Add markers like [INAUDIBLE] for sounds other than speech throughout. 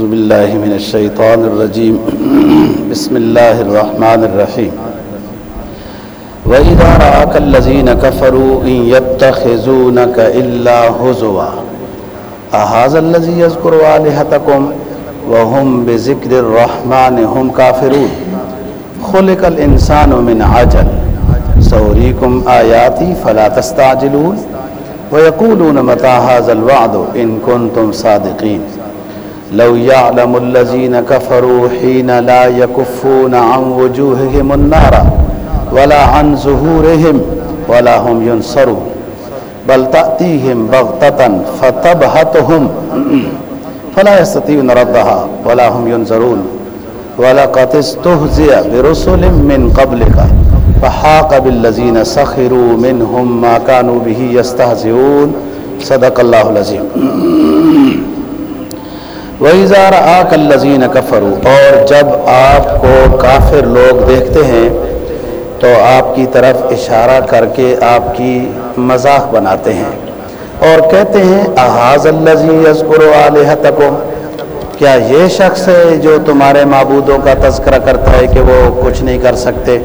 اعوذ باللہ من الشیطان الرجیم [CLEARS THROAT] بسم اللہ الرحمن الرحیم وَإِذَا رَآكَ الَّذِينَ كَفَرُوا إِن يَتَّخِذُونَكَ إِلَّا هُزُوًا. أَهَذَا الَّذِي يَذْكُرُ آلِهَتَكُمْ؟ وَهُمْ بِذِكْرِ الرَّحْمَنِ، هُمْ كَافِرُونَ. خُلِقَ الْإِنسَانُ مِنْ عَجَلٍ. سَأُرِيكُمْ آيَاتِي فَلَا تَسْتَعْجِلُونَ. وَيَقُولُونَ مَتَى هَذَا الْوَعْدُ؟ إِن كُنتُمْ صَادِقِينَ. لو يعلم الذين كفروا حين لا يكفون عن وجوههم النار ولا عن ظهورهم ولا هم ينصرون. بل تأتيهم بغتة فتبهتهم. فلا يستطيعون ردها ولا هم ينظرون. ولقد استهزئ برسل من قبلك فحاق بالذين سخروا منهم ما كانوا به يستهزئون. صدق الله العظيم. وَإِذَا رَآكَ الَّذِينَ كَفَرُوا۔ اور جب آپ کو کافر لوگ دیکھتے ہیں، تو آپ کی طرف اشارہ کر کے آپ کی مذاق بناتے ہیں۔ اور کہتے ہیں احاظ الَّذِي يَذْكُرُ آلِهَتَكُمْ۔ کیا یہ شخص ہے جو تمہارے معبودوں کا تذکرہ کرتا ہے کہ وہ کچھ نہیں کر سکتے؟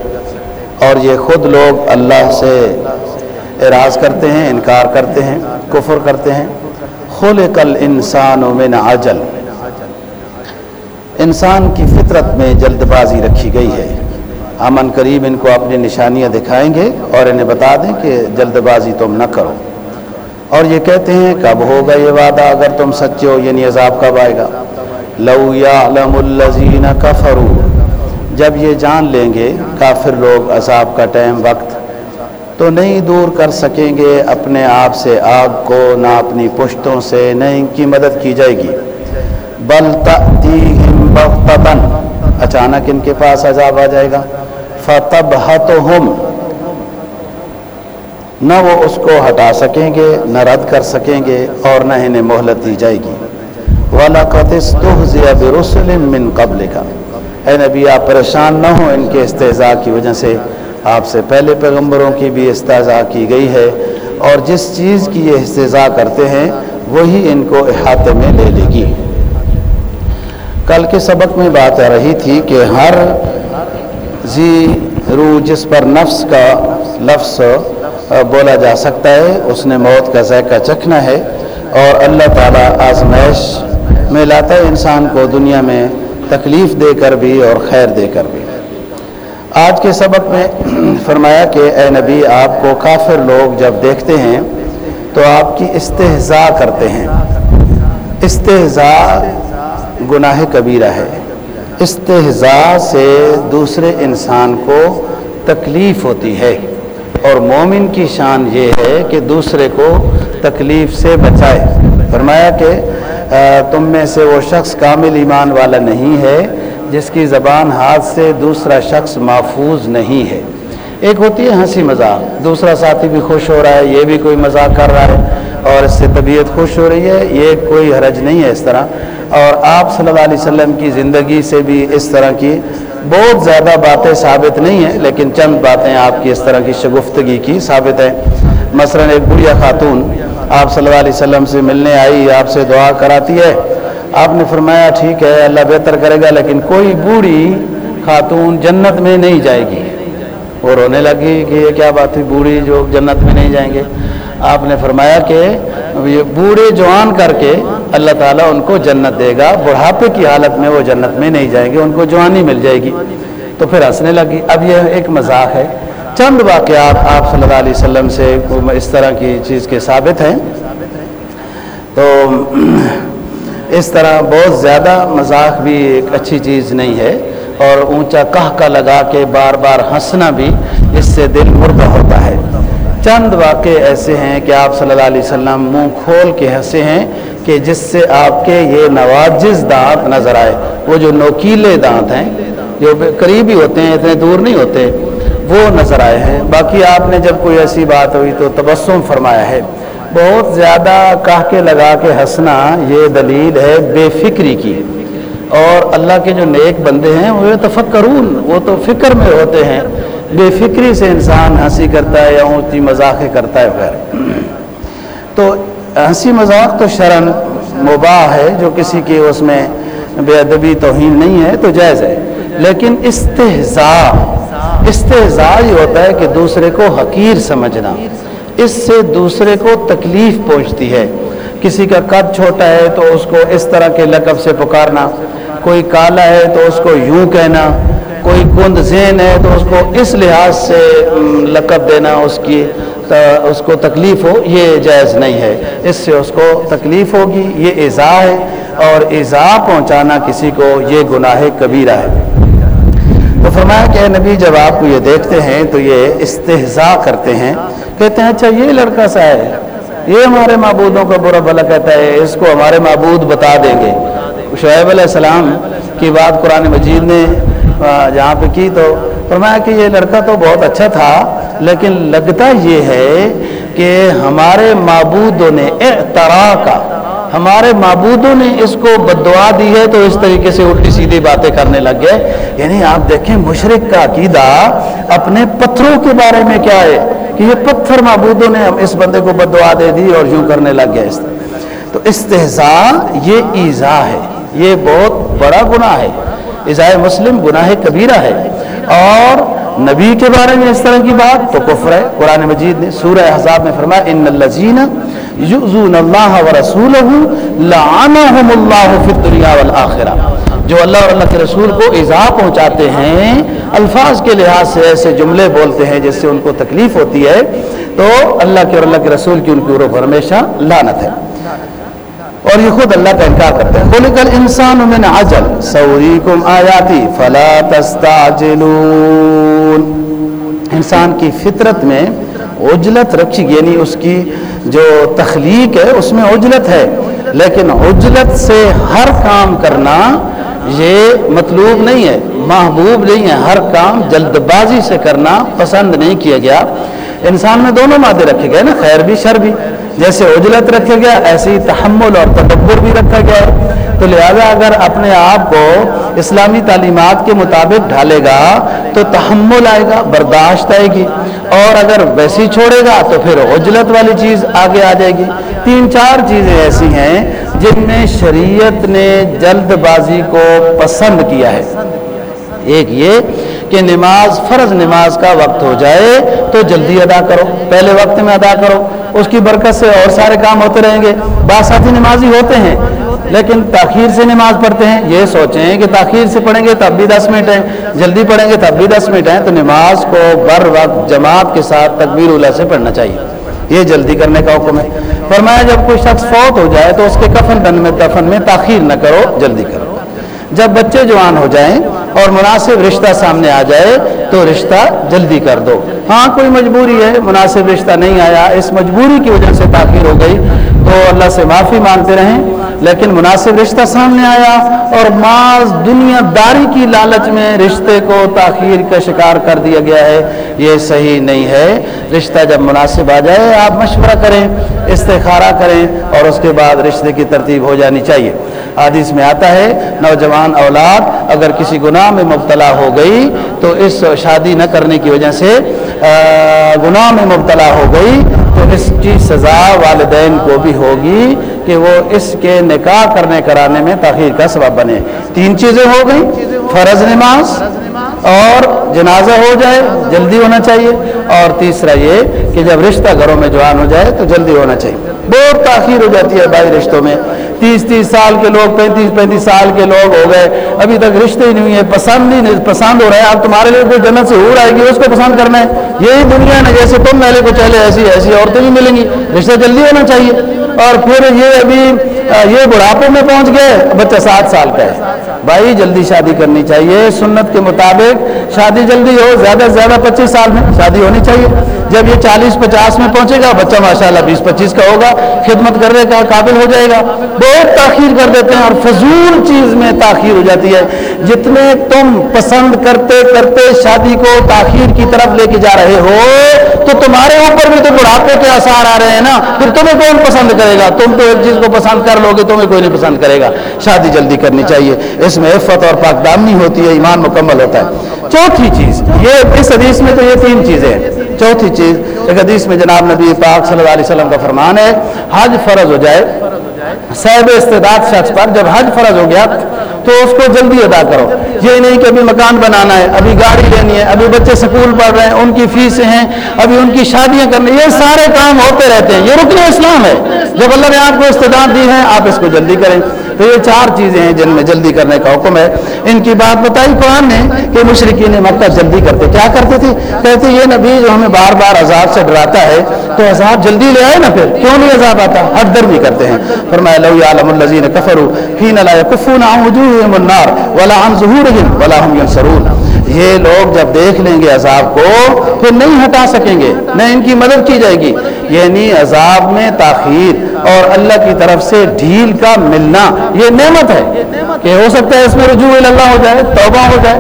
اور یہ خود لوگ اللہ سے اراض کرتے ہیں، انکار کرتے ہیں، کفر کرتے ہیں۔ خلق الانسان من عجل۔ انسان کی فطرت میں جلد بازی رکھی گئی ہے۔ امن قریب ان کو اپنی نشانیاں دکھائیں گے اور انہیں بتا دیں کہ جلد بازی تم نہ کرو۔ اور یہ کہتے ہیں، کب ہوگا یہ وعدہ؟ اگر تم سچے ہو یعنی عذاب کب آئے گا؟ لو یعلم الذین کفروا۔ جب یہ جان لیں گے، کافر لوگ عذاب کا ٹائم وقت تو نہیں دور کر سکیں گے، اپنے آپ سے آگ کو نہ اپنی پشتوں سے نہ ان کی مدد کی جائے گی۔ بل تأتیہم بغتتن اچانک ان کے پاس عذاب آ جائے گا۔ فتبہتہم نہ وہ اس کو ہٹا سکیں گے، نہ رد کر سکیں گے اور نہ انہیں مہلت دی جائے گی۔ وَلَقَدْ اسْتُهْزِيَ بِرُسُلٍ مِّن قَبْلِكَ اے نبی، آپ پریشان نہ ہوں ان کے استحضاء کی وجہ سے۔ آپ سے پہلے پیغمبروں کی بھی استحضاء کی گئی ہے اور جس چیز کی یہ استضاء کرتے ہیں، وہی ان کو احاطے میں لے لے گی۔ کل کے سبق میں بات آ رہی تھی کہ ہر زی روح جس پر نفس کا لفظ بولا جا سکتا ہے، اس نے موت کا ذائقہ چکھنا ہے اور اللہ تعالیٰ آزمائش میں لاتا ہے انسان کو دنیا میں تکلیف دے کر بھی اور خیر دے کر بھی۔ آج کے سبق میں فرمایا کہ اے نبی، آپ کو کافر لوگ جب دیکھتے ہیں تو آپ کی استحضاء کرتے ہیں۔ استحضاء گناہ کبیرہ ہے۔ استحضاء سے دوسرے انسان کو تکلیف ہوتی ہے۔ اور مومن کی شان یہ ہے کہ دوسرے کو تکلیف سے بچائے۔ فرمایا کہ تم میں سے وہ شخص کامل ایمان والا نہیں ہے، جس کی زبان ہاتھ سے دوسرا شخص محفوظ نہیں ہے۔ ایک ہوتی ہے ہنسی مذاق، دوسرا ساتھی بھی خوش ہو رہا ہے، یہ بھی کوئی مذاق کر رہا ہے، اور اس سے طبیعت خوش ہو رہی ہے، یہ کوئی حرج نہیں ہے اس طرح۔ اور آپ صلی اللہ علیہ وسلم کی زندگی سے بھی اس طرح کی بہت زیادہ باتیں ثابت نہیں ہیں، لیکن چند باتیں آپ کی اس طرح کی شگفتگی کی ثابت ہیں۔ مثلا ایک بڑھیا خاتون آپ صلی اللہ علیہ وسلم سے ملنے آئی، آپ سے دعا کراتی ہے۔ آپ نے فرمایا، ٹھیک ہے، اللہ بہتر کرے گا، لیکن کوئی بوڑھی خاتون جنت میں نہیں جائے گی۔ وہ رونے لگی کہ یہ کیا بات ہے بوڑھی جو جنت میں نہیں جائیں گے۔ آپ نے فرمایا کہ یہ بوڑھے جوان کر کے اللہ تعالیٰ ان کو جنت دے گا، بڑھاپے کی حالت میں وہ جنت میں نہیں جائیں گے، ان کو جوانی مل جائے گی۔ تو پھر ہنسنے لگی۔ اب یہ ایک مذاق ہے۔ چند واقعات آپ صلی اللہ علیہ وسلم سے اس طرح کی چیز کے ثابت ہیں۔ تو اس طرح بہت زیادہ مذاق بھی ایک اچھی چیز نہیں ہے۔ اور اونچا کہہ کا لگا کے بار بار ہنسنا بھی اس سے دل مردہ ہوتا ہے۔ چند واقع ایسے ہیں کہ آپ صلی اللہ علیہ وسلم منہ کھول کے ہنسے ہیں۔ کہ جس سے آپ کے یہ نواجز دانت نظر آئے، وہ جو نوکیلے دانت ہیں، جو قریبی ہوتے ہیں، اتنے دور نہیں ہوتے، وہ نظر آئے ہیں۔ باقی آپ نے جب کوئی ایسی بات ہوئی تو تبسم فرمایا ہے۔ بہت زیادہ کہہ کے لگا کے ہنسنا یہ دلیل ہے بے فکری کی۔ اور اللہ کے جو نیک بندے ہیں، وہ تفکرون وہ تو فکر میں ہوتے ہیں۔ بے فکری سے انسان ہنسی کرتا ہے یا اونچی مذاق کرتا ہے وغیرہ تو ہنسی مذاق تو شرن مباح ہے، جو کسی کے اس میں بے ادبی توہین نہیں ہے، تو جائز ہے۔ لیکن استحضاء استحضاء یہ ہوتا ہے کہ دوسرے کو حقیر سمجھنا۔ اس سے دوسرے کو تکلیف پہنچتی ہے۔ کسی کا قد چھوٹا ہے تو اس کو اس طرح کے لقب سے پکارنا۔ کوئی کالا ہے تو اس کو یوں کہنا۔ کوئی کند ذہن ہے تو اس کو اس لحاظ سے لقب دینا، اس کی اس کو تکلیف ہو، یہ جائز نہیں ہے۔ اس سے اس کو تکلیف ہوگی، یہ ایزا ہے اور ایزا پہنچانا کسی کو یہ گناہ کبیرہ ہے۔ تو فرمایا کہ نبی، جب آپ کو یہ دیکھتے ہیں تو یہ استحضاء کرتے ہیں۔ کہتے ہیں اچھا یہ لڑکا سا ہے۔ یہ ہمارے معبودوں کا برا بھلا کہتا ہے، اس کو ہمارے معبود بتا دیں گے۔ شعیب علیہ السلام کی بات قرآن مجید نے جہاں پہ کی تو فرمایا کہ یہ لڑکا تو بہت اچھا تھا۔ لیکن لگتا یہ ہے کہ ہمارے معبودوں نے اعترا کا، ہمارے معبودوں نے اس کو بدعا دی ہے تو اس طریقے سے الٹی سیدھی باتیں کرنے لگ گئے۔ یعنی آپ دیکھیں مشرق کا عقیدہ اپنے پتھروں کے بارے میں کیا ہے کہ یہ پتھر معبودوں نے اس بندے کو بدعا دے دی اور یوں کرنے لگ گیا اس تو استحضاء یہ ایزا ہے۔ یہ بہت بڑا گناہ ہے۔ ایزائے مسلم گناہ کبیرہ ہے۔ اور نبی کے بارے میں اس طرح کی بات تو کفر ہے۔ قرآن مجید نے سورہ حضاب میں فرمایا، ان الزین یؤذون اللہ ورسولہ لعنہم اللہ فی الدنیا والآخرہ. جو اللہ اور اللہ کے رسول کو ایزا پہنچاتے ہیں، الفاظ کے لحاظ سے ایسے جملے بولتے ہیں جس سے ان کو تکلیف ہوتی ہے، تو اللہ کے اور اللہ کے رسول کی ان کی عروف ہمیشہ لانت ہے۔ اور یہ خود اللہ کا انکار کرتے ہیں۔ خلق الانسان من عجل سوریکم آیاتی، فلا تستعجلون۔ انسان کی فطرت میں عجلت رکھی یعنی اس کی جو تخلیق ہے، اس میں عجلت ہے۔ لیکن عجلت سے ہر کام کرنا یہ مطلوب نہیں ہے، محبوب نہیں ہے۔ ہر کام جلد بازی سے کرنا پسند نہیں کیا گیا۔ انسان میں دونوں مادے رکھے گئے نا، خیر بھی، شر بھی۔ جیسے عجلت رکھا گیا ایسے ہی تحمل اور تدبر بھی رکھا گیا۔ ہے تو لہذا اگر اپنے آپ کو اسلامی تعلیمات کے مطابق ڈھالے گا، تو تحمل آئے گا، برداشت آئے گی۔ اور اگر ویسی چھوڑے گا، تو پھر عجلت والی چیز آگے آ جائے گی۔ تین چار چیزیں ایسی ہیں جن میں شریعت نے جلد بازی کو پسند کیا ہے۔ ایک یہ کہ نماز، فرض نماز کا وقت ہو جائے تو جلدی ادا کرو، پہلے وقت میں ادا کرو۔ اس کی برکت سے اور سارے کام ہوتے رہیں گے۔ بعض ساتھی نمازی ہوتے ہیں، لیکن تاخیر سے نماز پڑھتے ہیں۔ یہ سوچیں کہ تاخیر سے پڑھیں گے تب بھی دس منٹ ہیں، جلدی پڑھیں گے تب بھی دس منٹ ہیں۔ تو نماز کو بر وقت جماعت کے ساتھ تکبیر اللہ سے پڑھنا چاہیے۔ یہ جلدی کرنے کا حکم ہے۔ فرمایا جب کوئی شخص فوت ہو جائے تو اس کے کفن دن میں، دفن میں تاخیر نہ کرو، جلدی کرو۔ جب بچے جوان ہو جائیں اور مناسب رشتہ سامنے آ جائے تو رشتہ جلدی کر دو۔ ہاں کوئی مجبوری ہے، مناسب رشتہ نہیں آیا، اس مجبوری کی وجہ سے تاخیر ہو گئی۔ تو اللہ سے معافی مانگتے رہیں، لیکن مناسب رشتہ سامنے آیا اور معاذ دنیا داری کی لالچ میں رشتے کو تاخیر کا شکار کر دیا گیا ہے۔ یہ صحیح نہیں ہے۔ رشتہ جب مناسب آ جائے، آپ مشورہ کریں، استخارہ کریں اور اس کے بعد رشتے کی ترتیب ہو جانی چاہیے۔ حادث میں آتا ہے، نوجوان اولاد اگر کسی گناہ میں مبتلا ہو گئی تو اس شادی نہ کرنے کی وجہ سے گناہ میں مبتلا ہو گئی تو اس کی سزا والدین کو بھی ہوگی کہ وہ اس کے نکاح کرنے کرانے میں تاخیر کا سبب بنے۔ تین چیزیں ہو گئی فرض نماز اور جنازہ ہو جائے، جلدی ہونا چاہیے۔ اور تیسرا یہ کہ جب رشتہ گھروں میں جوان ہو جائے تو جلدی ہونا چاہیے۔ بہت تاخیر ہو جاتی ہے بھائی رشتوں میں۔ تیس تیس سال کے لوگ، پینتیس پینتیس سال کے لوگ ہو گئے۔ ابھی تک رشتے ہی نہیں ہیں، پسند ہی نہیں، پسند ہو رہا ہے اب تمہارے لیے کوئی جنت سے ہو آئے گی، اس کو پسند کرنا ہے۔ یہی دنیا ہے جیسے تم میلے کو چلے، ایسی ایسی عورتیں بھی ملیں گی۔ رشتہ جلدی ہونا چاہیے۔ اور پھر یہ ابھی یہ بڑھاپے میں پہنچ گئے، بچہ سات سال کا ہے۔ بھائی جلدی شادی کرنی چاہیے۔ سنت کے مطابق شادی جلدی ہو، زیادہ سے زیادہ پچیس سال میں شادی ہونی چاہیے۔ جب یہ چالیس پچاس میں پہنچے گا، بچہ ماشاءاللہ بیس پچیس کا ہوگا، خدمت کرنے کا قابل ہو جائے گا۔ بہت تاخیر کر دیتے ہیں اور فضول چیز میں تاخیر ہو جاتی ہے۔ جتنے تم پسند کرتے کرتے شادی کو تاخیر کی طرف لے کے جا رہے ہو، تو تمہارے اوپر بھی تو بڑھاپے کے آثار آ رہے ہیں نا۔ پھر تمہیں کون پسند کرے گا؟ تم تو ایک چیز کو پسند کر لو گے، تمہیں کوئی نہیں پسند کرے گا۔ شادی جلدی کرنی چاہیے۔ اس میں عفت اور پاک دامنی ہوتی ہے، ایمان مکمل ہوتا ہے۔ چوتھی چیز، یہ اس حدیث میں تو یہ تین چیزیں ہیں۔ چوتھی چیز، ایک حدیث میں جناب نبی پاک صلی اللہ علیہ وسلم کا فرمان ہے، حج فرض ہو جائے۔ صاحب استعداد شخص پر جب حج فرض ہو گیا، تو اس کو جلدی ادا کرو۔ یہ نہیں کہ ابھی مکان بنانا ہے، ابھی گاڑی لینی ہے، ابھی بچے سکول پڑھ رہے ہیں، ان کی فیس ہیں، ابھی ان کی شادیاں کرنی یہ سارے کام ہوتے رہتے ہیں۔ یہ رکن اسلام ہے۔ جب اللہ نے آپ کو استعداد دی ہے، آپ اس کو جلدی کریں۔ تو یہ چار چیزیں ہیں جن میں جلدی کرنے کا حکم ہے۔ ان کی بات بتائی قرآن نے کہ مشرقین مکہ جلدی کرتے۔ کیا کرتے تھے؟ کہتے یہ نبی جو ہمیں بار بار عذاب سے ڈراتا ہے، تو عذاب جلدی لے آئے نا پھر؟ کیوں نہیں عذاب آتا؟ ہر در بھی کرتے ہیں۔ فرمایا، لو یعلم الذین کفروا حين لا يكفون عن وجوههم النار ولا عن ظهورهم ولا هم ينصرون یہ لوگ جب دیکھ لیں گے عذاب کو، پھر نہیں ہٹا سکیں گے، نہ ان کی مدد کی جائے گی۔ یعنی عذاب میں تاخیر اور اللہ کی طرف سے ڈھیل کا ملنا، یہ نعمت ہے۔ کہ ہو سکتا ہے اس میں رجوع اللہ ہو جائے، توبہ ہو جائے۔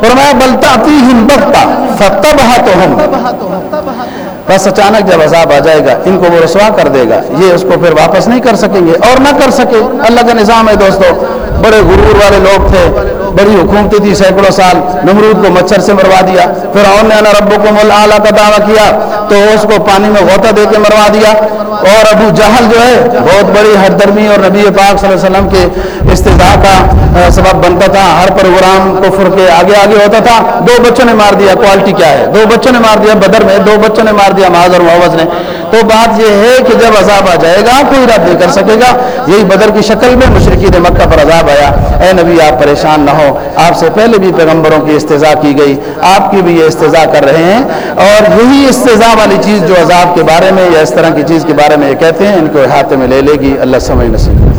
فرمایا بلتا ہم بکتا فتبہ تو ہم بس اچانک جب عذاب آ جائے گا، ان کو وہ رسوا کر دے گا۔ یہ اس کو پھر واپس نہیں کر سکیں گے اور نہ کر سکے۔ اللہ کا نظام ہے دوستو، بڑے غرور والے لوگ تھے۔ بڑی حکومتیں تھی، سینکڑوں سال نمرود کو مچھر سے مروا دیا۔ پھر اور نے رب کو مول اعلیٰ کا دعویٰ کیا، تو اس کو پانی میں غوطہ دے کے مروا دیا۔ اور ابو جہل جو ہے، بہت بڑی ہر درمی اور نبی پاک صلی اللہ علیہ وسلم کے استضاء کا سبب بنتا تھا۔ ہر پروگرام کفر کے آگے آگے ہوتا تھا۔ دو بچوں نے مار دیا، کوالٹی کیا ہے؟ دو بچوں نے مار دیا بدر میں، دو بچوں نے مار دیا معاذ اور محوض نے۔ تو بات یہ ہے کہ جب عذاب آ جائے گا، کوئی رد نہیں کر سکے گا۔ یہی بدر کی شکل میں مشرقین مکہ پر عذاب آیا۔ اے نبی، آپ پریشان نہ ہو آپ سے پہلے بھی پیغمبروں کی استضاء کی گئی۔ آپ کی بھی یہ استضاء کر رہے ہیں۔ اور یہی استضاء والی چیز جو عذاب کے بارے میں یا اس طرح کی چیز کے بارے میں یہ کہتے ہیں، ان کو احاطے میں لے لے گی۔ اللہ سمجھ نصیب